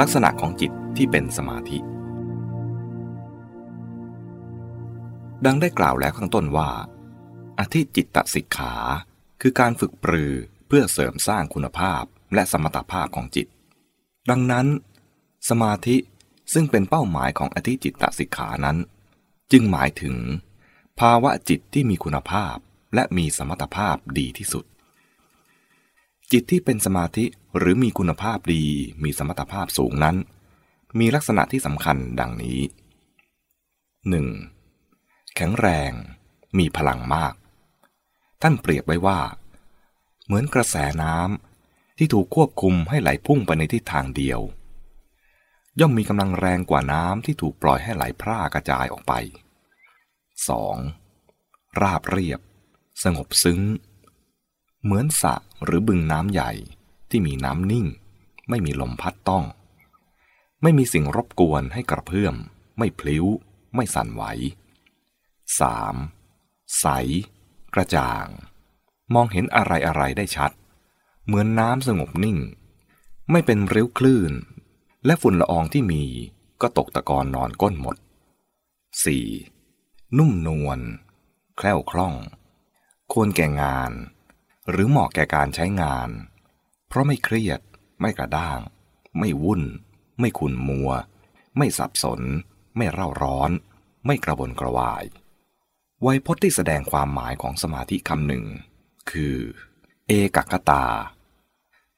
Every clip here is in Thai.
ลักษณะของจิตที่เป็นสมาธิ ดังได้กล่าวแล้วข้างต้นว่า อธิจิตตสิกขา คือการฝึกปรือเพื่อเสริมสร้างคุณภาพและสมรรถภาพของจิต ดังนั้น สมาธิซึ่งเป็นเป้าหมายของอธิจิตตสิกขานั้น จึงหมายถึง ภาวะจิตที่มีคุณภาพและมีสมรรถภาพดีที่สุด จิตที่เป็นสมาธิหรือมีคุณภาพดีมีสมรรถภาพสูงนั้น มีลักษณะที่สำคัญดังนี้ 1. แข็งแรง มีพลังมาก ท่านเปรียบไว้ว่า เหมือนกระแสน้ำที่ถูกควบคุมให้ไหลพุ่งไปในทิศทางเดียว ย่อมมีกำลังแรงกว่าน้ำที่ถูกปล่อยให้ไหลพร่ากระจายออกไป 2. ราบเรียบ สงบซึ้ง เหมือนสระหรือบึงน้ำใหญ่ที่มีน้ำนิ่ง ไม่มีลมพัดต้อง ไม่มีสิ่งรบกวนให้กระเพื่อม ไม่พลิ้ว ไม่สั่นไหว 3. ใส กระจ่าง มองเห็นอะไรอะไรได้ชัด เหมือนน้ำสงบนิ่ง ไม่เป็นริ้วคลื่น และฝุ่นละอองที่มีก็ตกตะกอนนอนก้นหมด 4. นุ่มนวล แคล่วคล่อง ควรแก่งาน หรือเหมาะแก่การใช้งาน เพราะไม่เครียด ไม่กระด้าง ไม่วุ่น ไม่ขุนมัว ไม่สับสน ไม่เร่าร้อน ไม่กระวนกระวาย ไวยพจน์ที่แสดงความหมายของสมาธิคำหนึ่ง คือ เอกกตา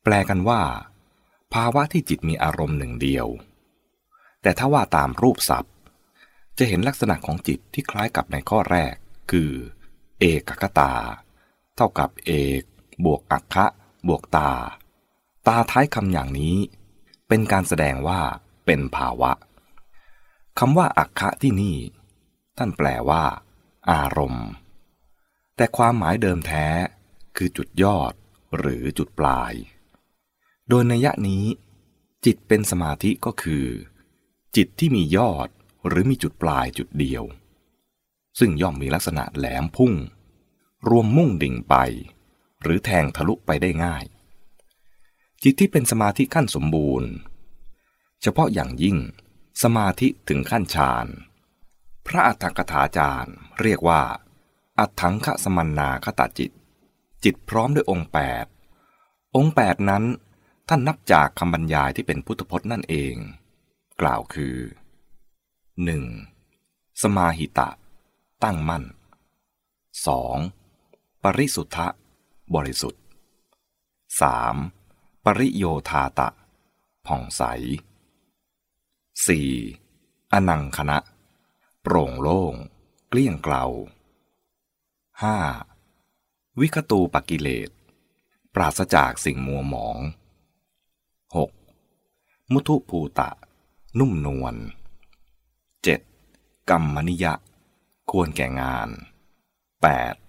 แปลกันว่า ภาวะที่จิตมีอารมณ์หนึ่งเดียว แต่ถ้าว่าตามรูปศัพท์ จะเห็นลักษณะของจิตที่คล้ายกับในข้อแรก คือ เอกกตา เท่ากับเอก บวกอักคะ บวกตา ตาท้ายคำอย่างนี้ เป็นการแสดงว่าเป็นภาวะคำว่าอักคะที่นี่ ท่านแปลว่า อารมณ์ แต่ความหมายเดิมแท้ คือจุดยอดหรือจุดปลาย โดยในยะนี้ จิตเป็นสมาธิก็คือ จิตที่มียอดหรือมีจุดปลายจุดเดียว ซึ่งย่อมมีลักษณะแหลมพุ่ง รวมมุ่งดิ่งไป หรือแทงทะลุไปได้ง่าย จิตที่เป็นสมาธิขั้นสมบูรณ์ เฉพาะอย่างยิ่งสมาธิถึงขั้นฌานพระอัฏฐกถาจารย์เรียกว่า อัฏฐังคสมันนาคตาจิต จิตพร้อมด้วยองค์ 8 องค์ 8 นั้น ท่านนับจากคำบรรยายที่เป็นพุทธพจน์นั่นเอง กล่าวคือ 1. สมาหิตะ ตั้งมั่น 2. ปริสุทธะ บริสุทธิ์ 3. ปริโยธาตะ ผ่องใส 4. อนังคณะ โปร่งโล่ง เกลี้ยงเกลา 5. วิคตูปกิเลส ปราศจากสิ่งมัวหมอง 6. มุทุภูตะ นุ่มนวล 7. กรรมนิยะ ควรแก่งาน 8.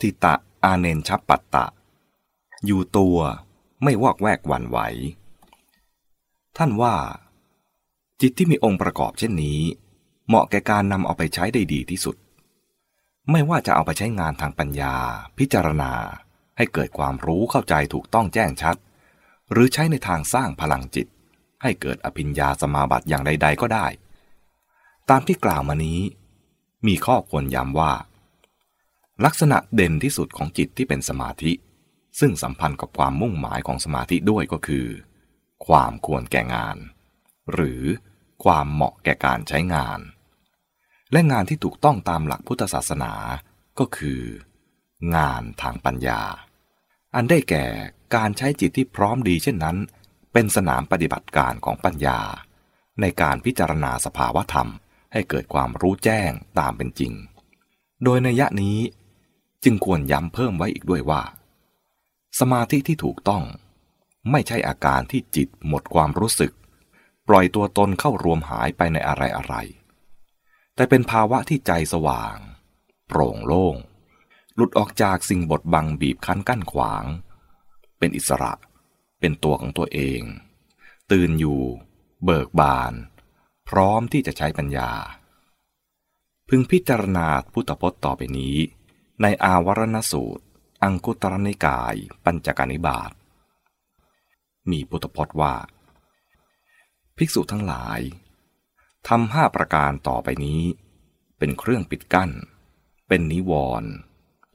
ทิตะอาเนนชับปัตตะ อยู่ตัวไม่วอกแวกหวั่นไหว ท่านว่า จิตที่มีองค์ประกอบเช่นนี้ เหมาะแก่การนำเอาไปใช้ได้ดีที่สุด ไม่ว่าจะเอาไปใช้งานทางปัญญา พิจารณา ให้เกิดความรู้เข้าใจถูกต้องแจ้งชัด หรือใช้ในทางสร้างพลังจิต ให้เกิดอภิญญาสมาบัติอย่างใด ๆ ก็ได้ ตามที่กล่าวมานี้ มีข้อควรย้ำว่า ลักษณะเด่นที่สุดของจิตที่เป็นสมาธิ ซึ่งสัมพันธ์กับความมุ่งหมายของสมาธิด้วยก็คือ ความควรแก่งาน หรือความเหมาะแก่การใช้งาน และงานที่ถูกต้องตามหลักพุทธศาสนาก็คือ งานทางปัญญา อันได้แก่การใช้จิตที่พร้อมดีเช่นนั้น เป็นสนามปฏิบัติการของปัญญา ในการพิจารณาสภาวธรรมให้เกิดความรู้แจ้งตามเป็นจริง โดยในยะนี้ จึงควรย้ำเพิ่มไว้อีกด้วยว่า สมาธิที่ถูกต้อง ไม่ใช่อาการที่จิตหมดความรู้สึก ปล่อยตัวตนเข้ารวมหายไปในอะไรอะไร แต่เป็นภาวะที่ใจสว่าง โปร่งโล่ง หลุดออกจากสิ่งบดบังบีบคั้นกั้นขวาง เป็นอิสระ เป็นตัวของตัวเอง ตื่นอยู่ เบิกบาน พร้อมที่จะใช้ปัญญา พึงพิจารณาพุทธพจน์ต่อไปนี้ ในอาวรณสูตร อังคุตรนิกาย ปัญจการนิบาตมีพุทธพจน์ว่า ภิกษุทั้งหลายทำห้าประการต่อไปนี้ เป็นเครื่องปิดกั้น เป็นนิวรณ์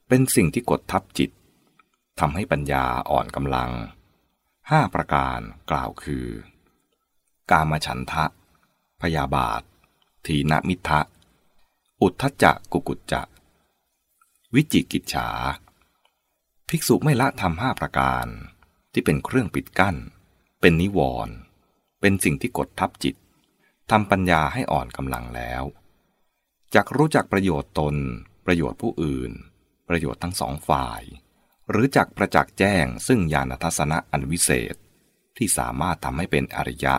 เป็นสิ่งที่กดทับจิตทำให้ปัญญาอ่อนกำลังห้าประการกล่าวคือ กามฉันทะ พยาบาท ทีนมิทะ อุทธจักกุกุจจะ วิจิกิจฉา ภิกษุไม่ละทำห้าประการ ที่เป็นเครื่องปิดกั้น เป็นนิวรณ์เป็นสิ่งที่กดทับจิตทำปัญญาให้อ่อนกำลังแล้วจักรู้จักประโยชน์ตน ประโยชน์ผู้อื่น ประโยชน์ทั้งสองฝ่าย หรือจักประจักษ์แจ้ง ซึ่งญาณทัศนะอันวิเศษ ที่สามารถทำให้เป็นอริยะ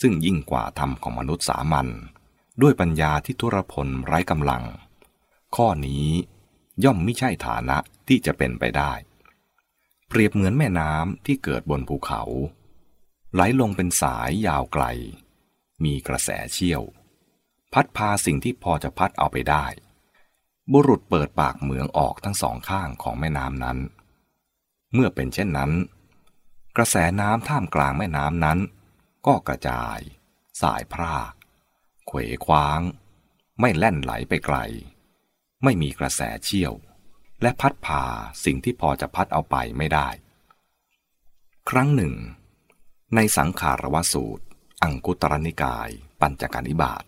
ซึ่งยิ่งกว่าธรรมของมนุษย์สามัญด้วยปัญญาที่ทุรพลไร้กำลัง ข้อนี้ ย่อมไม่ใช่ฐานะที่จะเป็นไปได้ เปรียบเหมือนแม่น้ำที่เกิดบนภูเขา ไหลลงเป็นสายยาวไกล มีกระแสเชี่ยว พัดพาสิ่งที่พอจะพัดเอาไปได้ บุรุษเปิดปากเหมืองออกทั้งสองข้างของแม่น้ำนั้น เมื่อเป็นเช่นนั้น กระแสน้ำท่ามกลางแม่น้ำนั้น ก็กระจาย สายพรากเขวคว้าง ไม่แล่นไหลไปไกล ไม่มีกระแสเชี่ยว และพัดพาสิ่งที่พอจะพัดเอาไปไม่ได้ ครั้งหนึ่ง ในสังขารวสูตร อังคุตรนิกาย ปัญจการนิบาต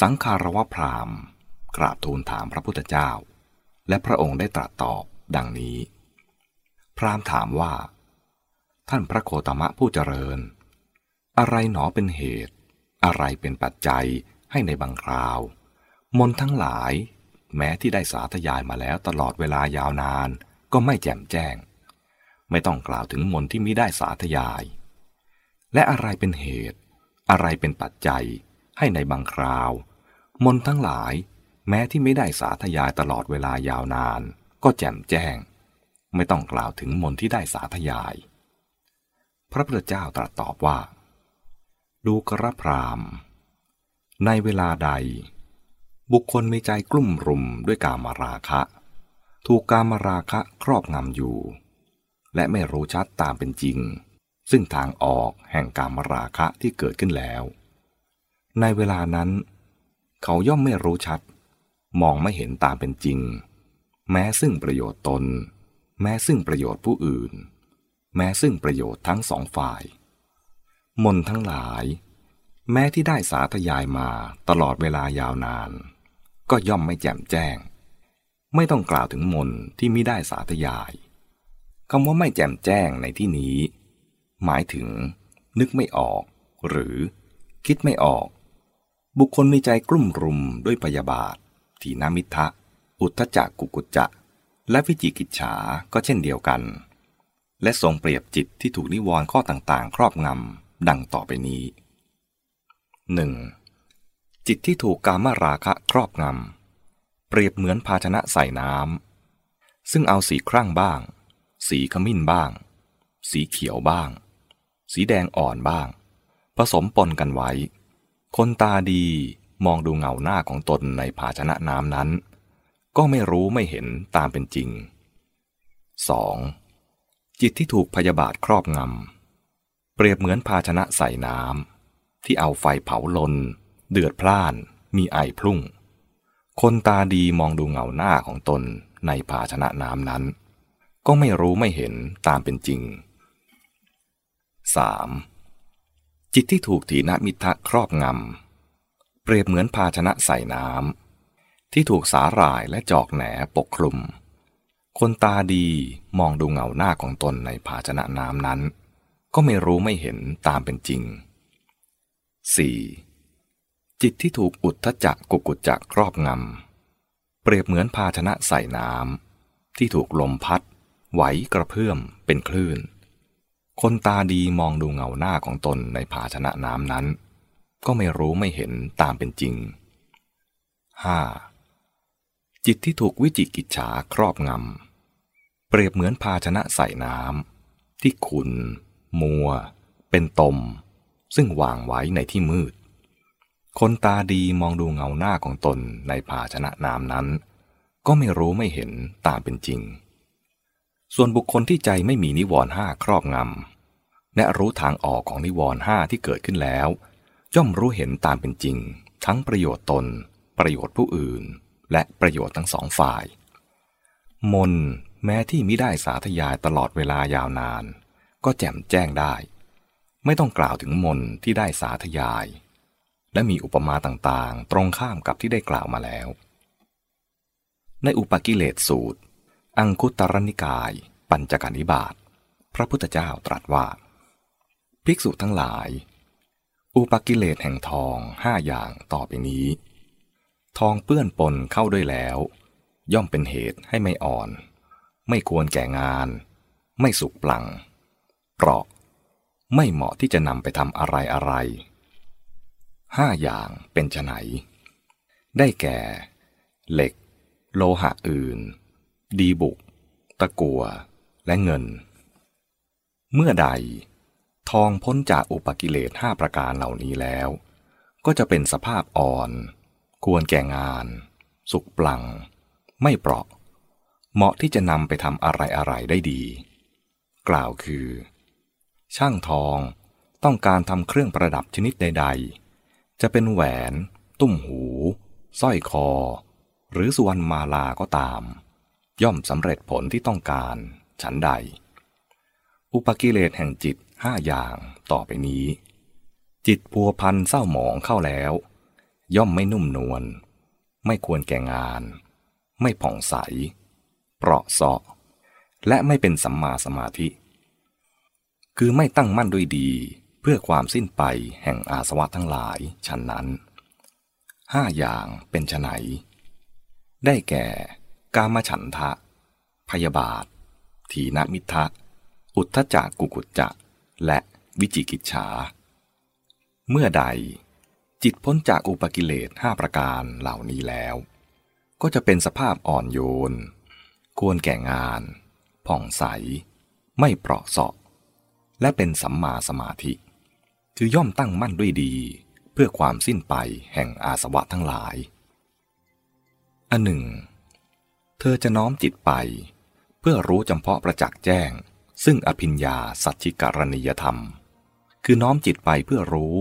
สังขารวพรามกราบทูลถามพระพุทธเจ้า และพระองค์ได้ตรัสตอบดังนี้ พรามถามว่า ท่านพระโคตมะผู้เจริญ อะไรหนอเป็นเหตุ อะไรเป็นปัจจัยให้ในบางคราว มนทั้งหลาย แม้ที่ได้สาธยายมาแล้วตลอดเวลายาวนาน ก็ไม่แจ่มแจ้ง ไม่ต้องกล่าวถึงมนที่มิได้สาธยาย และอะไรเป็นเหตุ อะไรเป็นปัจจัย ให้ในบางคราว มนทั้งหลาย แม้ที่ไม่ได้สาธยายตลอดเวลายาวนาน ก็แจ่มแจ้ง ไม่ต้องกล่าวถึงมนที่ได้สาธยาย พระพุทธเจ้าตรัสตอบว่า ดูกระพรามในเวลาใด บุคคลมีใจกลุ่มรุมด้วยกามราคะ ถูกกามราคะครอบงำอยู่ และไม่รู้ชัดตามเป็นจริง ซึ่งทางออกแห่งกามราคะที่เกิดขึ้นแล้ว ในเวลานั้น เขาย่อมไม่รู้ชัด มองไม่เห็นตามเป็นจริง แม้ซึ่งประโยชน์ตน แม้ซึ่งประโยชน์ผู้อื่น แม้ซึ่งประโยชน์ทั้งสองฝ่าย มนทั้งหลาย แม้ที่ได้สาธยายมาตลอดเวลายาวนาน ก็ย่อมไม่แจ่มแจ้ง ไม่ต้องกล่าวถึงมนที่ไมิได้สาธยายคำว่าไม่แจ่มแจ้งในที่นี้ หมายถึง นึกไม่ออก หรือ คิดไม่ออก บุคคลมีใจกลุ่มรุมด้วยพยาบาท ทีนามิทะ อุทธจักกุกุจจะ และวิจิกิจฉาก็เช่นเดียวกัน และทรงเปรียบจิตที่ถูกนิวรณ์ข้อต่างๆ ครอบงำดังต่อไปนี้ 1. จิตที่ถูกกามราคะครอบงำ เปรียบเหมือนภาชนะใส่น้ำ ซึ่งเอาสีครั่งบ้าง สีขมิ้นบ้าง สีเขียวบ้าง สีแดงอ่อนบ้าง ผสมปนกันไว้ คนตาดีมองดูเงาหน้าของตนในภาชนะน้ำนั้น ก็ไม่รู้ไม่เห็นตามเป็นจริง 2. จิตที่ถูกพยาบาทครอบงำ เปรียบเหมือนภาชนะใส่น้ำที่เอาไฟเผาลน เดือดพล่าน มีไอพลุ่ง คนตาดีมองดูเงาหน้าของตนในภาชนะน้ำนั้น ก็ไม่รู้ไม่เห็นตามเป็นจริง 3. จิตที่ถูกถีนมิทะครอบงำ เปรียบเหมือนภาชนะใส่น้ำที่ถูกสาหร่ายและจอกแหนปกคลุม คนตาดีมองดูเงาหน้าของตนในภาชนะน้ำนั้น ก็ไม่รู้ไม่เห็นตามเป็นจริง 4. จิตที่ถูกอุทธจักกุกุจจักครอบงำ เปรียบเหมือนภาชนะใส่น้ำที่ถูกลมพัด ไหวกระเพื่อมเป็นคลื่น คนตาดีมองดูเงาหน้าของตนในภาชนะน้ำนั้น ก็ไม่รู้ไม่เห็นตามเป็นจริง 5. จิตที่ถูกวิจิกิจฉาครอบงำ เปรียบเหมือนภาชนะใส่น้ำที่ขุนมัว เป็นตม ซึ่งวางไว้ในที่มืด คนตาดีมองดูเงาหน้าของตนในภาชนะน้ำนั้น ก็ไม่รู้ไม่เห็นตามเป็นจริง ส่วนบุคคลที่ใจไม่มีนิวรณ์ห้าครอบงำและรู้ทางออกของนิวรณ์ห้าที่เกิดขึ้นแล้ว ย่อมรู้เห็นตามเป็นจริง ทั้งประโยชน์ตน ประโยชน์ผู้อื่น และประโยชน์ทั้งสองฝ่าย มนแม้ที่มิได้สาธยายตลอดเวลายาวนาน ก็แจ่มแจ้งได้ ไม่ต้องกล่าวถึงมนที่ได้สาธยาย และมีอุปมาต่างๆ ตรงข้ามกับที่ได้กล่าวมาแล้ว ในอุปกิเลสสูตร อังคุตรนิกาย ปัญจการนิบาตพระพุทธเจ้าตรัสว่า ภิกษุทั้งหลาย อุปกิเลสแห่งทองห้าอย่างต่อไปนี้ ทองเปื้อนปนเข้าด้วยแล้ว ย่อมเป็นเหตุให้ไม่อ่อน ไม่ควรแก่งาน ไม่สุกปลังเปราะ ไม่เหมาะที่จะนำไปทำอะไรอะไร ห้าอย่างเป็นไฉนได้แก่ เหล็ก โลหะอื่น ดีบุก ตะกัว และเงิน เมื่อใด ทองพ้นจากอุปกิเลสห้าประการเหล่านี้แล้ว ก็จะเป็นสภาพอ่อน ควรแก่งาน สุกปลัง ไม่เปราะ เหมาะที่จะนำไปทำอะไรอะไรได้ดี กล่าวคือ ช่างทองต้องการทำเครื่องประดับชนิดใด ๆ จะเป็นแหวน ตุ้มหูสร้อยคอ หรือสุวรรณมาลาก็ตาม ย่อมสำเร็จผลที่ต้องการ ฉันใด อุปกิเลสแห่งจิตห้าอย่างต่อไปนี้ จิตพัวพันเศร้าหมองเข้าแล้ว ย่อมไม่นุ่มนวลไม่ควรแก่งาน ไม่ผ่องใส เปราะเสาะ และไม่เป็นสัมมาสมาธิ คือไม่ตั้งมั่นด้วยดี พื่อความสิ้นไปแห่งอาสวะทั้งหลายฉันนั้นห้าอย่างเป็นไฉนได้แก่ กามฉันทะ พยาบาทถีนมิทะ อุทธจักกุกุจจะ และวิจิกิจฉา เมื่อใด จิตพ้นจากอุปกิเลสห้าประการเหล่านี้แล้ว ก็จะเป็นสภาพอ่อนโยน ควรแก่งาน ผ่องใส ไม่เปราะเสาะ และเป็นสัมมาสมาธิ คือย่อมตั้งมั่นด้วยดี เพื่อความสิ้นไปแห่งอาสวะทั้งหลาย อันหนึ่ง เธอจะน้อมจิตไป เพื่อรู้จำเพาะประจักษ์แจ้ง ซึ่งอภิญญาสัจจิการณียธรรม คือน้อมจิตไปเพื่อรู้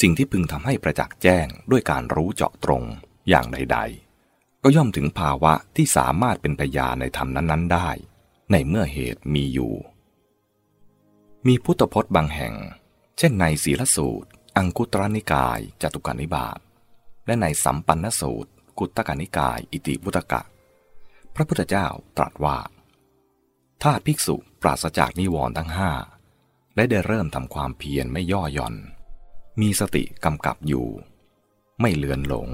สิ่งที่พึงทำให้ประจักษ์แจ้งด้วยการรู้เจาะตรงอย่างใด ๆ ก็ย่อมถึงภาวะที่สามารถเป็นพยาในธรรมนั้น ๆ ได้ ในเมื่อเหตุมีอยู่ มีพุทธพจน์บางแห่ง เช่นในศีลสูตร อังคุตรนิกายจตุกานิบาตและในสัมปันนสูตร กุตตกานิกาย อิติพุตกะ พระพุทธเจ้าตรัสว่า ถ้าภิกษุปราศจากนิวรณ์ทั้งห้าและได้เริ่มทำความเพียรไม่ย่อหย่อน มีสติกำกับอยู่ ไม่เลือนหลง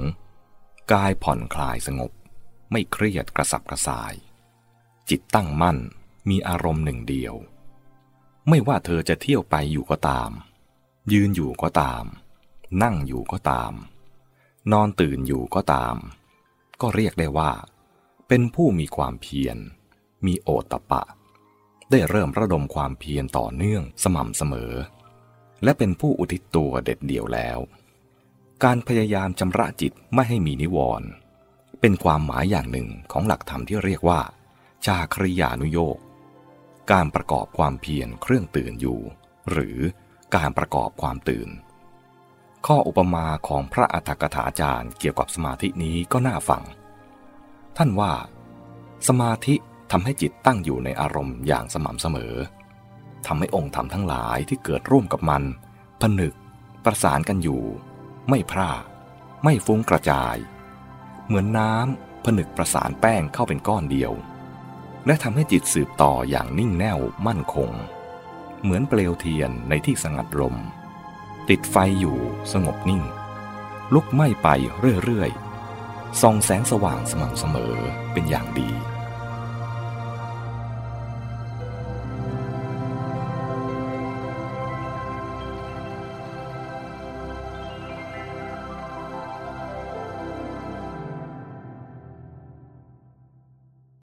กายผ่อนคลายสงบ ไม่เครียดกระสับกระส่าย จิตตั้งมั่นมีอารมณ์หนึ่งเดียว ไม่ว่าเธอจะเที่ยวไปอยู่ก็ตาม ยืนอยู่ก็ตาม นั่งอยู่ก็ตาม นอนตื่นอยู่ก็ตาม ก็เรียกได้ว่า เป็นผู้มีความเพียร มีโอตตะปะ ได้เริ่มระดมความเพียรต่อเนื่องสม่ำเสมอ และเป็นผู้อุทิศตัวเด็ดเดี่ยวแล้ว การพยายามชำระจิตไม่ให้มีนิวรณ์เป็นความหมายอย่างหนึ่งของหลักธรรมที่เรียกว่า ชาคริยานุโยกการประกอบความเพียรเครื่องตื่นอยู่ หรือ การประกอบความตื่น ข้ออุปมาของพระอัฏฐกถาจารย์เกี่ยวกับสมาธินี้ก็น่าฟัง ท่านว่า สมาธิทำให้จิตตั้งอยู่ในอารมณ์อย่างสม่ำเสมอทำให้องค์ธรรมทั้งหลายที่เกิดร่วมกับมัน ผนึก ประสานกันอยู่ ไม่พร่า ไม่ฟุ้งกระจาย เหมือนน้ำผนึกประสานแป้งเข้าเป็นก้อนเดียว และทำให้จิตสืบต่ออย่างนิ่งแน่วมั่นคง เหมือนเปลวเทียนในที่สงัดลม ติดไฟอยู่สงบนิ่ง ลุกไหม้ไปเรื่อยๆส่องแสงสว่างสม่ำเสมอเป็นอย่างดี